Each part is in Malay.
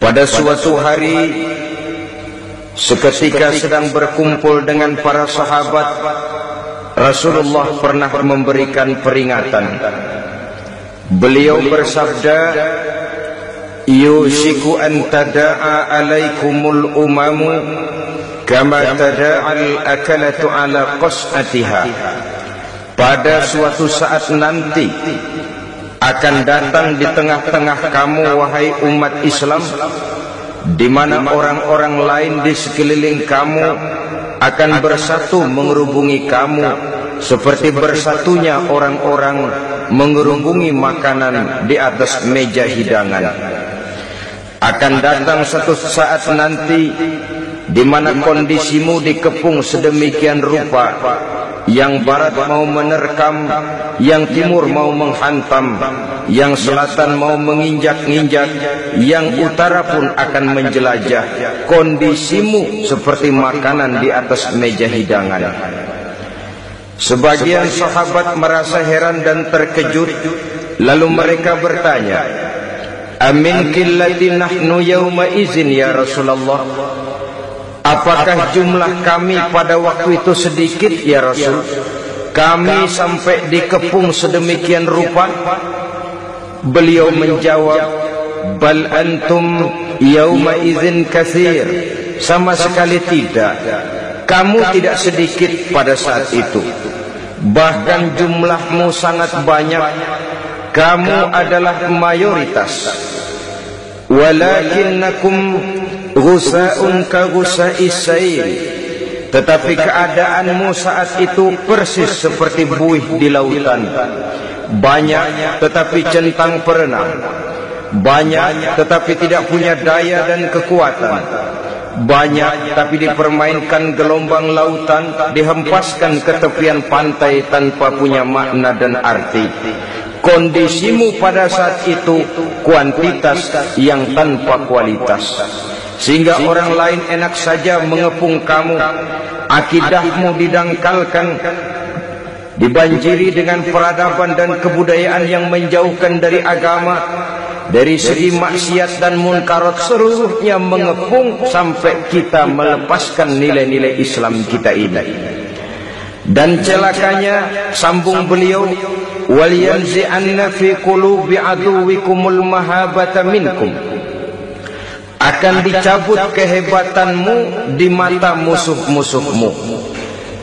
Pada suatu hari Seketika sedang berkumpul dengan para sahabat Rasulullah pernah memberikan peringatan. Beliau bersabda Yushiku an tada'a alaikumul umamu Kama tada'al akalatu ala qas'atiha. Pada suatu saat nanti akan datang di tengah-tengah kamu wahai umat Islam di mana orang-orang lain di sekeliling kamu akan bersatu mengerubungi kamu seperti bersatunya orang-orang mengerubungi makanan di atas meja hidangan. Akan datang satu saat nanti di mana kondisimu dikepung sedemikian rupa yang barat mau menerkam, yang timur mau menghantam, yang selatan mau menginjak-injak, yang utara pun akan menjelajah. Kondisimu seperti makanan di atas meja hidangan. Sebagian sahabat merasa heran dan terkejut, lalu mereka bertanya, Amin killati nahnu yawma izin ya Rasulullah. Apakah jumlah kami pada waktu itu sedikit ya Rasul? Kami sampai dikepung sedemikian rupa? Beliau menjawab, Bal antum yawma izin kathir. Sama sekali tidak. Kamu tidak sedikit pada saat itu. Bahkan jumlahmu sangat banyak. Kamu adalah mayoritas. Walakinnakum Gusa'un ka gusa'is sair Tetapi keadaanmu saat itu persis seperti buih di lautan. Banyak tetapi centang perenang. Banyak tetapi tidak punya daya dan kekuatan. Banyak tapi dipermainkan gelombang lautan Dihempaskan ke tepian pantai tanpa punya makna dan arti. Kondisimu pada saat itu kuantitas yang tanpa kualitas sehingga orang lain enak saja mengepung kamu. Akidahmu didangkalkan. Dibanjiri dengan peradaban dan kebudayaan yang menjauhkan dari agama dari segi maksiat dan munkarat seluruhnya mengepung sampai kita melepaskan nilai-nilai Islam kita ini. Dan celakanya sambung beliau wal yanzi anna fi qulubi aduwikumul mahabata minkum akan dicabut kehebatanmu di mata musuh-musuhmu.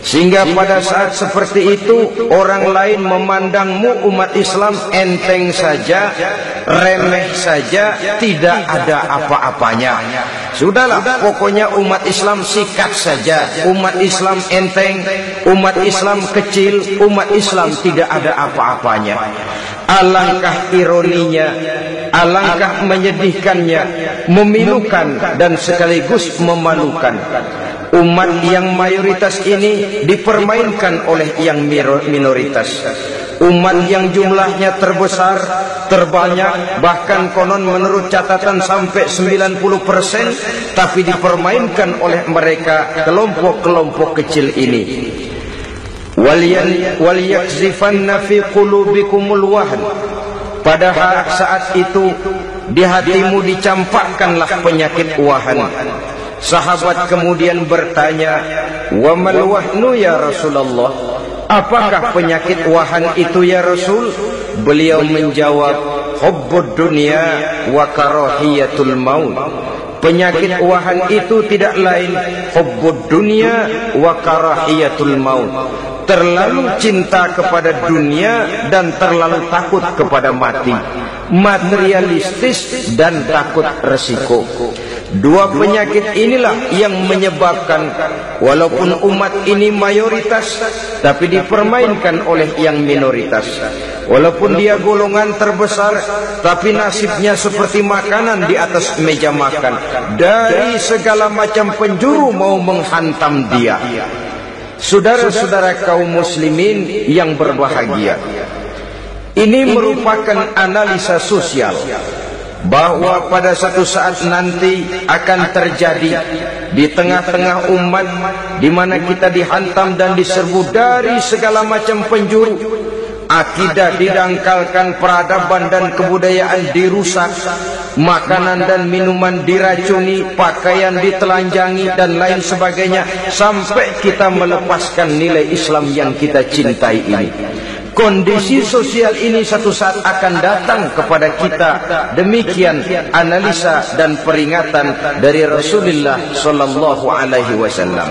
Sehingga pada saat seperti itu orang lain memandangmu umat Islam enteng saja, remeh saja, tidak ada apa-apanya. Sudahlah, pokoknya umat Islam sikat saja. Umat Islam enteng, umat Islam kecil, umat Islam tidak ada apa-apanya. Alangkah ironinya, alangkah menyedihkannya, memilukan dan sekaligus memalukan. Umat yang mayoritas ini dipermainkan oleh yang minoritas. Umat yang jumlahnya terbesar, terbanyak, bahkan konon menurut catatan sampai 90%, tapi dipermainkan oleh mereka kelompok-kelompok kecil ini yakzifanna fi qulubikumul wahn pada saat itu di hatimu dicampakkanlah penyakit wahan sahabat kemudian bertanya wa mal wahnu ya rasulullah? Apakah penyakit wahan itu ya rasul? Beliau menjawab hubbud dunya wa karahiyatul maut. Penyakit wahan itu tidak lain hubbud dunya wa karahiyatul maut terlalu cinta kepada dunia dan terlalu takut kepada mati. materialistis dan takut resiko. dua penyakit inilah yang menyebabkan walaupun umat ini mayoritas tapi dipermainkan oleh yang minoritas. walaupun dia golongan terbesar tapi nasibnya seperti makanan di atas meja makan. dari segala macam penjuru mau menghantam dia Saudara-saudara kaum muslimin yang berbahagia Ini merupakan analisa sosial Bahawa pada satu saat nanti akan terjadi Di tengah-tengah umat Di mana kita dihantam dan diserbu dari segala macam penjuru Akidah didangkalkan peradaban dan kebudayaan dirusak makanan dan minuman diracuni, pakaian ditelanjangi dan lain sebagainya sampai kita melepaskan nilai Islam yang kita cintai ini. Kondisi sosial ini satu saat akan datang kepada kita. Demikian analisa dan peringatan dari Rasulullah sallallahu alaihi wasallam.